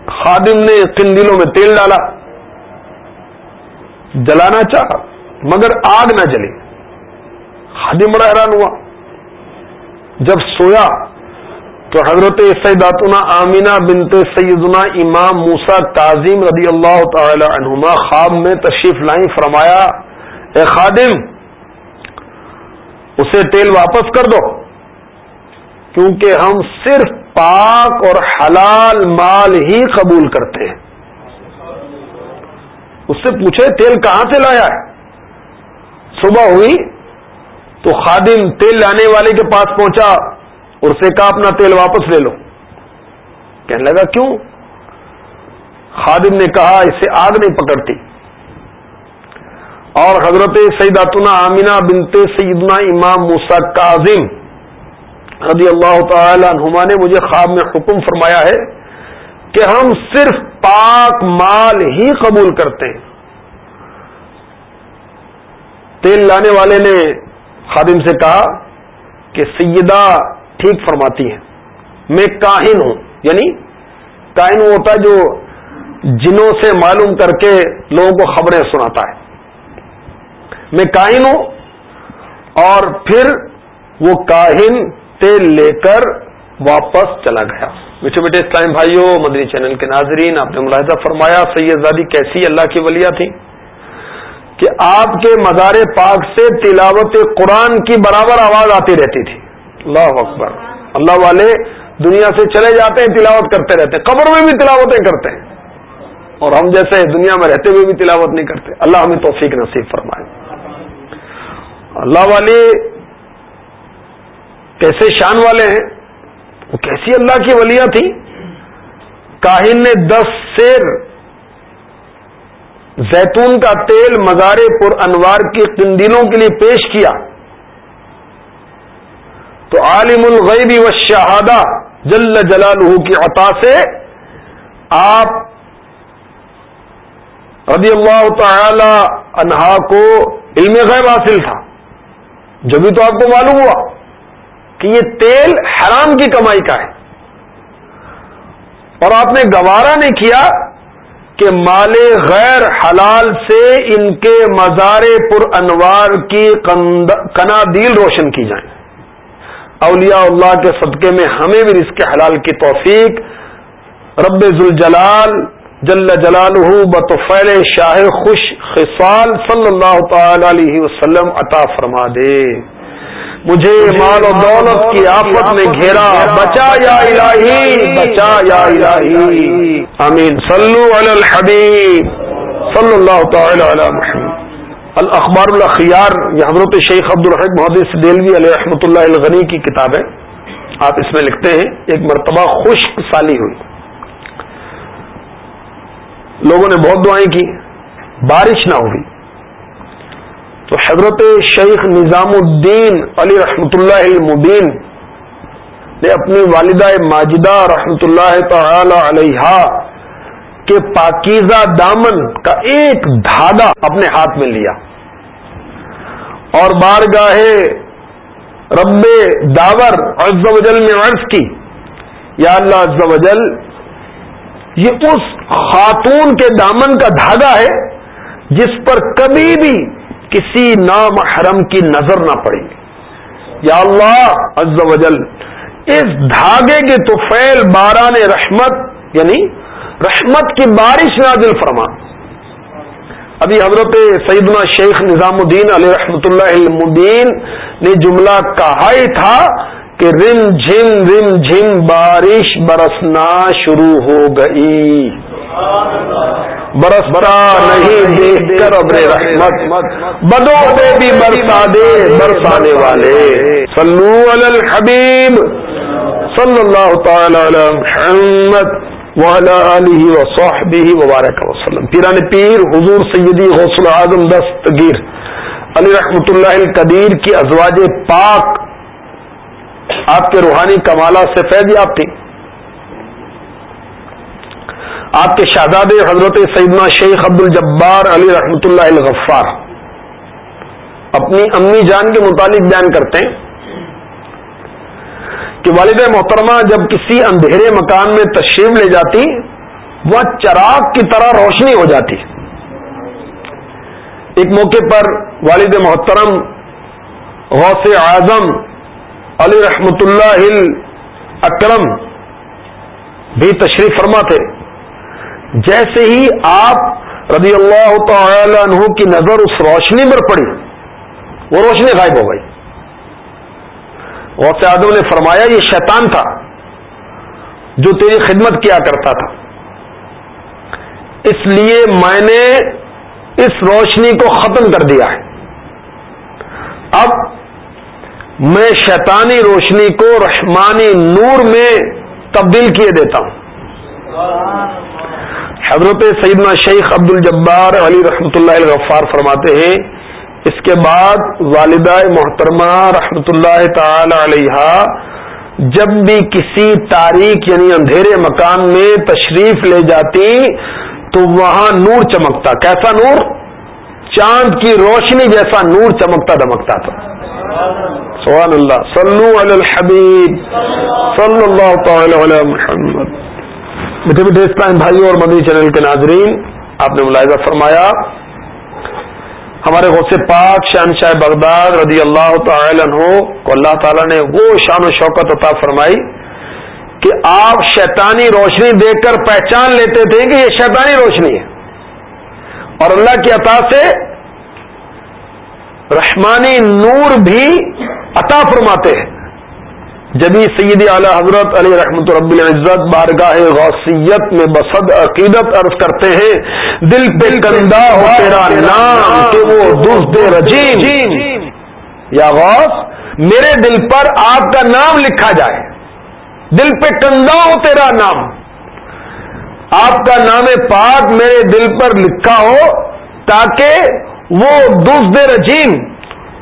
خادم نے کن میں تیل ڈالا۔ جلانا چاہا، مگر آگ نہ جلی۔ خادم بڑا حیران ہوا۔ جب سویا تو حضرت سیداتنا آمینہ بنت سیدنا امام موسا تعظیم رضی اللہ تعالی عنہما خواب میں تشریف لائیں، فرمایا، اے خادم، اسے تیل واپس کر دو، کیونکہ ہم صرف پاک اور حلال مال ہی قبول کرتے ہیں۔ اس سے پوچھے، تیل کہاں سے لایا ہے؟ صبح ہوئی تو خادم تیل لانے والے کے پاس پہنچا۔ اور سے کہا اپنا تیل واپس لے لو۔ کہنے لگا، کیوں؟ خادم نے کہا، اسے آگ نہیں پکڑتی۔ اور حضرت سیداتنا آمینہ بنتے سیدنا امام موسا کاظم رضی اللہ تعالی عنہما نے مجھے خواب میں حکم فرمایا ہے کہ ہم صرف پاک مال ہی قبول کرتے ہیں۔ تیل لانے والے نے خادم سے کہا کہ سیدہ ٹھیک فرماتی ہے میں کاہن ہوں یعنی کاہن وہ ہوتا ہے جو جنوں سے معلوم کر کے لوگوں کو خبریں سناتا ہے۔ میں کاہن ہوں اور پھر وہ کاہن تیل لے کر واپس چلا گیا۔ میٹھے میٹھے اسلام بھائیوں مدنی چینل کے ناظرین، آپ نے ملاحظہ فرمایا، سید زادی کیسی اللہ کی ولیہ تھی؟ کہ آپ کے مزار پاک سے تلاوت قرآن کی برابر آواز آتی رہتی تھی۔ اللہ اکبر۔ اللہ والے دنیا سے چلے جاتے ہیں، تلاوت کرتے رہتے ہیں۔ قبر میں بھی تلاوتیں کرتے ہیں۔ اور ہم جیسے دنیا میں رہتے ہوئے بھی تلاوت نہیں کرتے۔ اللہ ہمیں توفیق نصیب فرمائے۔ اللہ والے کیسے شان والے ہیں؟ وہ کیسی اللہ کی ولیاں تھی کاہن نے دس سیر زیتون کا تیل مزار پر انوار کی قندیلوں کے لیے پیش کیا۔ تو عالم الغیبی و شہادہ جل جلالہ کی عطا سے آپ رضی اللہ تعالی انہا کو علم غیب حاصل تھا۔ جو بھی تو آپ کو معلوم ہوا کہ یہ تیل حرام کی کمائی کا ہے۔ اور آپ نے گوارا نہیں کیا کہ مال غیر حلال سے ان کے مزار پر انوار کی کنادیل روشن کی جائیں۔ اولیاء اللہ کے صدقے میں ہمیں بھی رزق حلال کی توفیق۔ رب ذوالجلال جل جلال بطفیل شاہ خوش خصال صلی اللہ تعالی علیہ وسلم عطا فرما دے۔ مجھے مال و دولت کی آفت میں گھیرا۔ بچا یا الہی بچا یا الہی۔ امین صلو علی الحبیب۔ صلی اللہ تعالی علی محمد۔ الاخبار الخیار یہ حضرت شیخ عبد الرحق محدث دلوی علیہ رحمۃ اللہ الغنی کی کتاب ہے۔ آپ اس میں لکھتے ہیں، ایک مرتبہ خشک سالی ہوئی۔ لوگوں نے بہت دعائیں کی، بارش نہ ہوئی۔ تو حضرت شیخ نظام الدین علی رحمۃ اللہ المبین نے اپنی والدہ ماجدہ رحمۃ اللہ تعالی علیہ کے پاکیزہ دامن کا ایک دھاگا اپنے ہاتھ میں لیا۔ اور بار گاہے رب داور عز و جل میں عرض کی، یا اللہ عز و جل یہ اس خاتون کے دامن کا دھاگا ہے جس پر کبھی بھی کسی نامحرم کی نظر نہ پڑی یا اللہ عز و جل اس دھاگے کے تو فیل باران رحمت یعنی رحمت کی بارش نازل فرما۔ ابھی حضرت سیدنا شیخ نظام الدین علیہ رحمت اللہ المدین نے جملہ کہا ہی تھا کہ رم جھم رم جھم بارش برسنا شروع ہو گئی۔ برس برا نہیں دیکھ کر ابر رحمت، بدو پہ بھی برسا دے، برسانے والے۔ صلو علی الحبیب۔ صلی اللہ تعالی علی محمد۔ وعلى آله وصحبه وبارك وسلم۔ پیران پیر، حضور سیدی غوث العظم دستگیر علی رحمت اللہ القدیر کی ازواج پاک، آپ کے روحانی کمالہ سے فیض یاب تھی آپ کے شہزادے حضرت سیدنا شیخ عبد الجبار علی رحمۃ اللہ الغفار۔ اپنی امی جان کے متعلق بیان کرتے ہیں۔ کہ والد محترمہ جب کسی اندھیرے مکان میں تشریف لے جاتی، وہ چراغ کی طرح روشنی ہو جاتی۔ ایک موقع پر والد محترم غوث اعظم علی رحمت اللہ اکرم بھی تشریف فرما تھے جیسے ہی آپ رضی اللہ تعالی عنہ کی نظر اس روشنی پر پڑی، وہ روشنی غائب ہو گئی۔ غوث آدم نے فرمایا، یہ شیطان تھا جو تیری خدمت کیا کرتا تھا۔ اس لیے میں نے اس روشنی کو ختم کر دیا ہے۔ اب میں شیطانی روشنی کو رحمانی نور میں تبدیل کیے دیتا ہوں۔ حضرت سیدنا شیخ عبد الجبار علی رحمۃ اللہ الغفار فرماتے ہیں اس کے بعد والدہ محترمہ رحمۃ اللہ تعالی علیہ جب بھی کسی تاریخ یعنی اندھیرے مکان میں تشریف لے جاتی تو وہاں نور چمکتا۔ کیسا نور؟ چاند کی روشنی جیسا نور چمکتا، دمکتا تھا۔ سبحان اللہ۔ صلو علی الحبیب۔ صلی اللہ تعالی علی محمد۔ میٹھے میٹھے اسلام بھائیوں اور مدنی چینل کے ناظرین، آپ نے ملاحظہ فرمایا۔ ہمارے غوث پاک شہن شاہ بغداد رضی اللہ تعالی عنہ کو اللہ تعالیٰ نے وہ شان و شوکت عطا فرمائی کہ آپ شیطانی روشنی دیکھ کر پہچان لیتے تھے کہ یہ شیطانی روشنی ہے۔ اور اللہ کی عطا سے رحمانی نور بھی عطا فرماتے ہیں۔ جبھی سیدی اعلی حضرت علی رحمت رب العزت بارگاہ غوثیت میں بسد عقیدت عرض کرتے ہیں دل پہ کندہ ہو تیرا نام کہ وہ دست رجیم۔ یا غوث میرے دل پر آپ کا نام لکھا جائے۔ دل پہ کندہ ہو تیرا نام۔ آپ کا نام پاک میرے دل پر لکھا ہو تاکہ وہ دست رجیم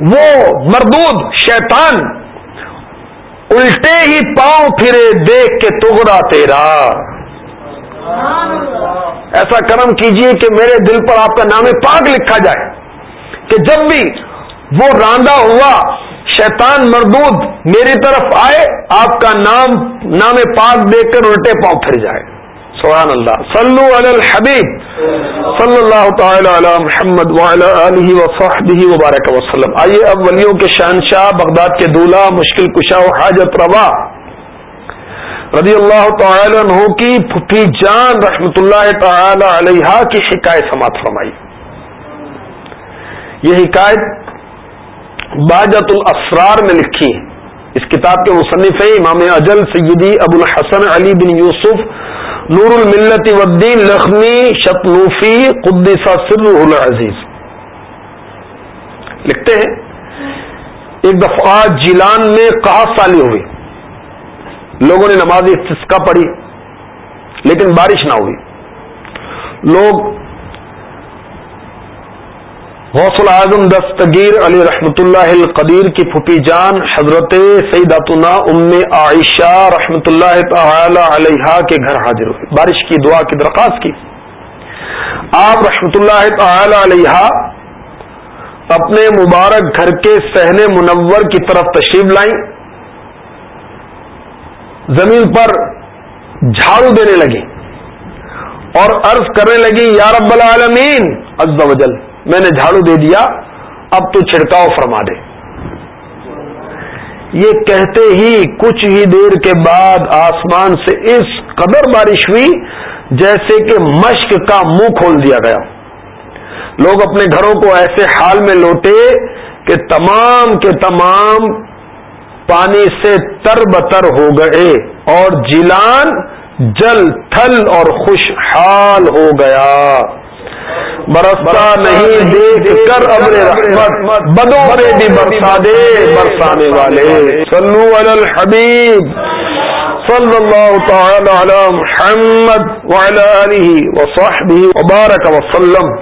وہ مردود شیطان الٹے ہی پاؤں پھرے دیکھ کے تغرا تیرا۔ ایسا کرم کیجیے کہ میرے دل پر آپ کا نام پاک لکھا جائے کہ جب بھی وہ راندہ ہوا، شیطان مردود میری طرف آئے، آپ کا نام نام پاک دیکھ کر الٹے پاؤں پھر جائے۔ سبحان اللہ صلو علی الحبیب. صلی اللہ تعالی علی محمد علیہ وصحبہ وبارک وسلم. آئیے اب ولیوں کے شہنشاہ، بغداد کے دولہ، مشکل کشا و حاجت روا. رضی اللہ تعالی عنہ کی پھپھی جان رحمت اللہ تعالی علیہ کی حکایت سماعت فرمائی. یہ حکایت باجت الاسرار میں لکھی ہے۔ اس کتاب کے مصنف ہیں امام اجل، سیدی ابو الحسن علی بن یوسف نور الملت ودین لخمی شپنوفی قدیسہ سر العزیز لکھتے ہیں، ایک دفعہ جیلان میں کہا سالی ہوئی۔ لوگوں نے نماز استسکا پڑھی، لیکن بارش نہ ہوئی۔ لوگ غوث العظم دستگیر علی رحمت اللہ القدیر کی پھپھی جان حضرت سیداتنا ام عائشہ رحمت اللہ تعالی علیہ کے گھر حاضر ہوئی بارش کی دعا کی درخواست کی۔ آپ رحمت اللہ تعالی علیہ اپنے مبارک گھر کے سہنے منور کی طرف تشریف لائیں۔ زمین پر جھاڑو دینے لگی اور عرض کرنے لگی یا رب العالمین عز و جل۔ میں نے جھاڑو دے دیا، اب تو چھڑکاؤ فرما دے۔ یہ کہتے ہی کچھ ہی دیر کے بعد آسمان سے اس قدر بارش ہوئی جیسے کہ مشق کا منہ کھول دیا گیا۔ لوگ اپنے گھروں کو ایسے حال میں لوٹے کہ تمام کے تمام پانی سے تر بتر ہو گئے اور جیلان جل تھل اور خوشحال ہو گیا۔ برستا نہیں دیکھ کر ابر رحمت، بدوں میں بھی برسا دے، برسانے والے۔ صلو علی الحبیب۔ صلی اللہ تعالی علی محمد وعلی آلہ وصحبہ وبارک وسلم۔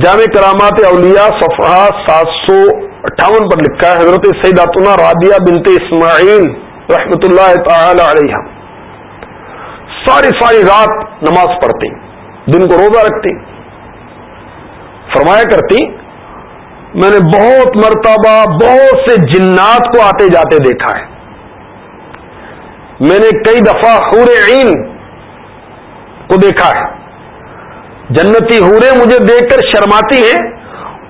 جامع کرامات اولیاء صفحہ سات سو اٹھاون پر لکھا ہے، حضرت سیداتنا رابعہ بنت اسماعیل رحمت اللہ تعالی علیہ۔ ساری ساری رات نماز پڑھتی دن کو روزہ رکھتی فرمایا کرتی، میں نے بہت مرتبہ بہت سے جنات کو آتے جاتے دیکھا ہے۔ میں نے کئی دفعہ حور عین کو دیکھا ہے۔ جنتی حورے مجھے دیکھ کر شرماتی ہیں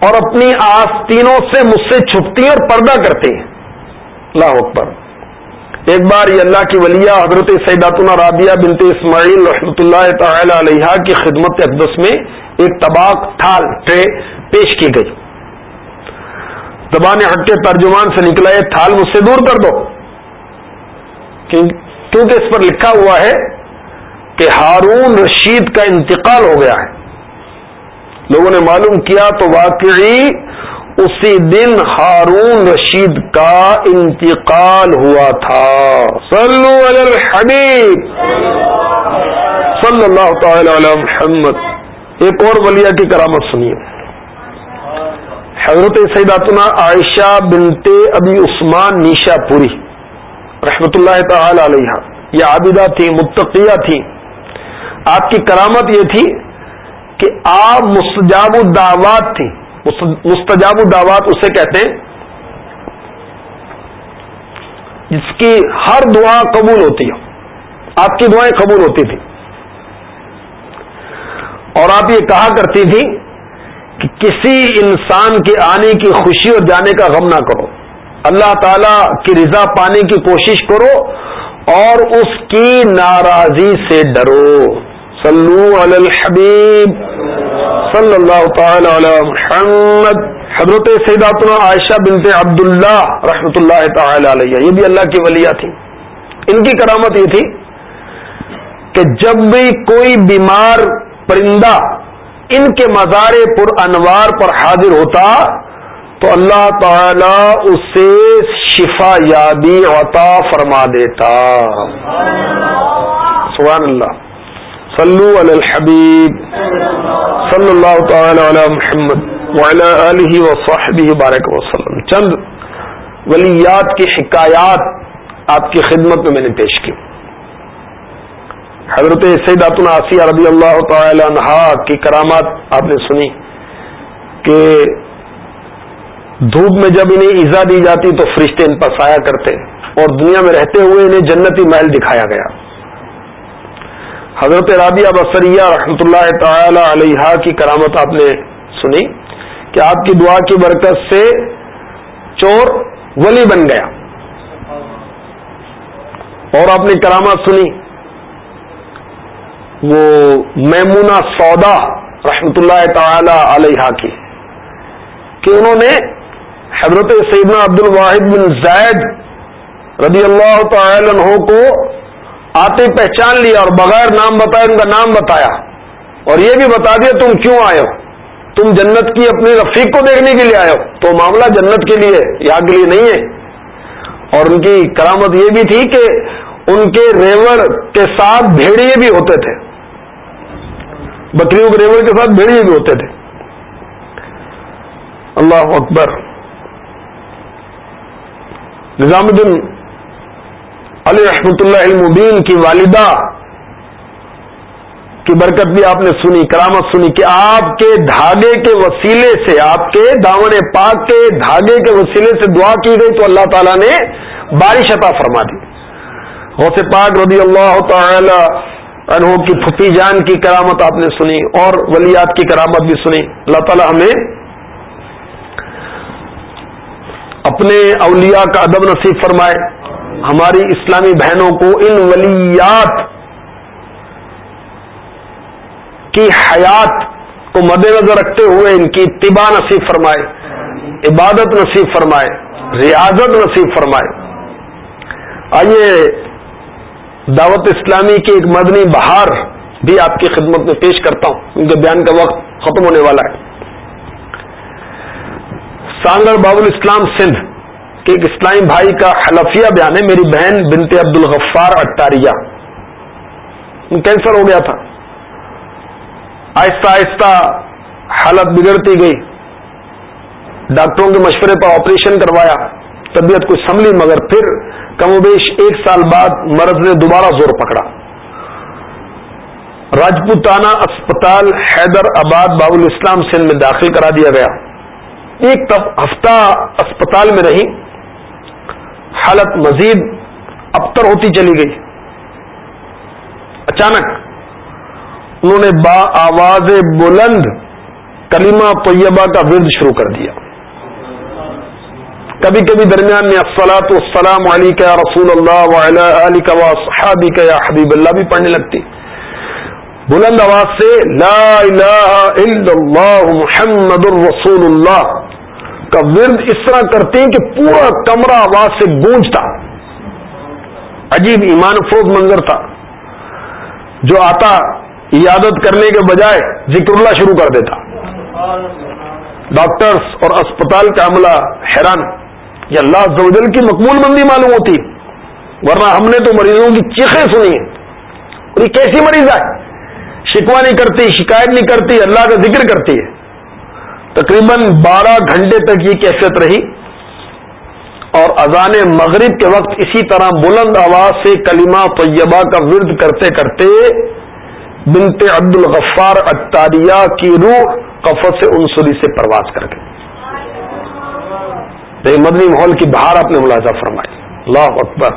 اور اپنی آستینوں سے مجھ سے چھپتی ہیں اور پردہ کرتے ہیں۔ اللہ اکبر۔ ایک بار یہ اللہ کی ولیہ حضرت سیداتنا رابعہ بنت اسماعیل رحمۃ اللہ تعالی علیہ کی خدمت اقدس میں ایک تباک تھال ٹرے پیش کی گئی۔ زبان ہٹ کے ترجمان سے نکلا یہ تھال مجھ سے دور کر دو۔ کیونکہ اس پر لکھا ہوا ہے کہ ہارون رشید کا انتقال ہو گیا ہے۔ لوگوں نے معلوم کیا تو واقعی اسی دن ہارون رشید کا انتقال ہوا تھا۔ صلو علی الحبیب۔ صلی اللہ تعالی علی محمد۔ ایک اور ولیہ کی کرامت سنیے۔ حضرت سیداتنا عائشہ بنت ابی عثمان نیشا پوری، رحمت اللہ تعالی علیہ یہ عابدہ تھی، متقیہ تھی۔ آپ کی کرامت یہ تھی کہ آپ مستجاب الدعوات تھی مستجاب الدعوات اسے کہتے ہیں۔ جس کی ہر دعا قبول ہوتی ہے۔ آپ کی دعائیں قبول ہوتی تھی اور آپ یہ کہا کرتی تھی کہ کسی انسان کے آنے کی خوشی اور جانے کا غم نہ کرو۔ اللہ تعالی کی رضا پانے کی کوشش کرو اور اس کی ناراضی سے ڈرو۔ صلو علی الحبیب۔ صلی اللہ تعالی علی محمد۔ حضرت سیداتنا عائشہ بنت عبداللہ رحمۃ اللہ تعالی علیہ۔ یہ بھی اللہ کی ولیہ تھی۔ ان کی کرامت یہ تھی کہ جب بھی کوئی بیمار پرندہ ان کے مزار پر انوار پر حاضر ہوتا تو اللہ تعالی اسے شفا یابی عطا فرما دیتا۔ سبحان اللہ۔ صلو علی الحبیب۔ صلی اللہ تعالی علی محمد بارک وسلم۔ چند ولیات کی حکایات آپ کی خدمت میں میں نے پیش کی۔ حضرت سیدات آسیہ رضی اللہ تعالی عنہ کی کرامات آپ نے سنی کہ دھوپ میں جب انہیں ایزا دی جاتی تو فرشتے ان پر سایہ کرتے اور دنیا میں رہتے ہوئے انہیں جنتی محل دکھایا گیا۔ حضرت رابعہ بصریہ رحمۃ اللہ تعالی علیہ کی کرامت آپ نے سنی کہ آپ کی دعا کی برکت سے چور ولی بن گیا۔ اور آپ نے کرامات سنی وہ میمونا سودا رحمت اللہ تعالی علیہ کی، کہ انہوں نے حضرت سیدنا عبد الواحد بن زید رضی اللہ تعالی عنہ کو آتے پہچان لیا اور بغیر نام بتایا ان کا نام بتایا۔ اور یہ بھی بتا دیا، تم کیوں آئے ہو؟ تم جنت کی اپنے رفیق کو دیکھنے کے لیے آئے ہو؟ تو معاملہ جنت کے لیے یا کے لیے نہیں ہے۔ اور ان کی کرامت یہ بھی تھی کہ ان کے ریوڑ کے ساتھ بھیڑیے بھی ہوتے تھے۔ بکریوں کے ریوڑ کے ساتھ بھیڑیے بھی ہوتے تھے۔ اللہ اکبر۔ نظام الدین علی رحمت اللہ المبین کی والدہ کی برکت بھی آپ نے سنی، کرامت سنی کہ آپ کے دھاگے کے وسیلے سے، آپ کے دامن پاک کے دھاگے کے وسیلے سے دعا کی گئی تو اللہ تعالیٰ نے بارش عطا فرما دی۔ غوث پاک رضی اللہ تعالی عنہ کی پھپھی جان کی کرامت آپ نے سنی اور ولیات کی کرامت بھی سنی۔ اللہ تعالیٰ ہمیں اپنے اولیاء کا ادب نصیب فرمائے۔ ہماری اسلامی بہنوں کو ان ولیات کی حیات کو مد نظر رکھتے ہوئے ان کی اتباع نصیب فرمائے۔ عبادت نصیب فرمائے۔ ریاضت نصیب فرمائے۔ آئیے دعوت اسلامی کی ایک مدنی بہار بھی آپ کی خدمت میں پیش کرتا ہوں۔ کیونکہ بیان کا وقت ختم ہونے والا ہے۔ سانگر باب الاسلام سندھ کے ایک اسلامی بھائی کا حلفیہ بیان ہے۔ میری بہن بنت عبد الغفار اٹاریہ کینسر ہو گیا تھا۔ آہستہ آہستہ حالت بگڑتی گئی۔ ڈاکٹروں کے مشورے پر آپریشن کروایا۔ طبیعت کو سنبھلی، مگر پھر کم و بیش ایک سال بعد مرض نے دوبارہ زور پکڑا۔ راجپوتانہ اسپتال حیدر آباد باب الاسلام سندھ میں داخل کرا دیا گیا۔ ایک ہفتہ اسپتال میں رہی۔ حالت مزید ابتر ہوتی چلی گئی۔ اچانک انہوں نے با آواز بلند کلمہ طیبہ کا ورد شروع کر دیا۔ کبھی کبھی درمیان میں السلاۃ السلام علی کا رسول اللہ علی کا صحابی کا یا حبیب اللہ بھی پڑھنے لگتی۔ بلند آواز سے لا الہ الا اللہ محمد الرسول اللہ کا ورد اس طرح کرتے ہیں کہ پورا کمرہ آواز سے گونجتا عجیب ایمان فروز منظر تھا۔ جو آتا عیادت کرنے کے بجائے ذکر اللہ شروع کر دیتا۔ ڈاکٹرز اور اسپتال کا عملہ حیران۔ یہ اللہ زوجل کی مقبول مندی معلوم ہوتی ورنہ ہم نے تو مریضوں کی چیخیں سنی ہیں۔ اور یہ کیسی مریض ہے؟ شکوا نہیں کرتی، شکایت نہیں کرتی، اللہ کا ذکر کرتی ہے۔ تقریباً بارہ گھنٹے تک یہ کیفیت رہی۔ اور اذان مغرب کے وقت اسی طرح بلند آواز سے کلمہ طیبہ کا ورد کرتے کرتے بنت عبد الغفار اتاریہ کی روح کفت سے انسری سے پرواز کر گئی مدنی ماحول کی بہار آپ نے ملاحظہ فرمائی۔ اللہ اکبر۔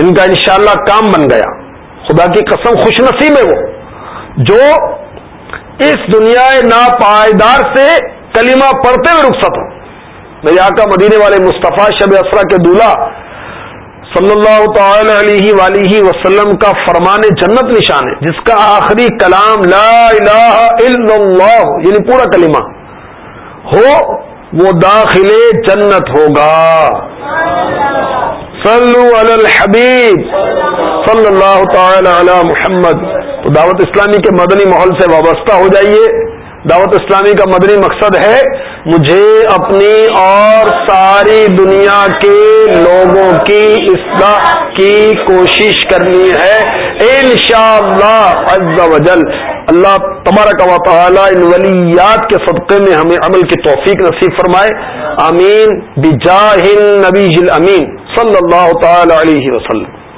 ان کا انشاءاللہ کام بن گیا۔ خدا کی قسم خوش نصیب ہے وہ۔ جو اس دنیا ناپائیدار سے کلمہ پڑھتے ہوئے رخصت ہو میرے آقا مدینے والے مصطفیٰ شب اسرا کے دولہ صلی اللہ تعالی علیہ وسلم کا فرمان جنت نشان ہے، جس کا آخری کلام لا الہ الا اللہ یعنی پورا کلمہ، ہو وہ داخل جنت ہوگا۔ صلو علی الحبیب۔ صلی اللہ تعالی علی محمد۔ تو دعوت اسلامی کے مدنی ماحول سے وابستہ ہو جائیے۔ دعوت اسلامی کا مدنی مقصد ہے مجھے اپنی اور ساری دنیا کے لوگوں کی اصلاح کی کوشش کرنی ہے۔ انشاءاللہ عز و جل اللہ تبارک و تعالی ان ولیات کے صدقے میں ہمیں عمل کی توفیق نصیب فرمائے۔ آمین۔ بجاہ النبی امین صلی اللہ تعالی علیہ وسلم۔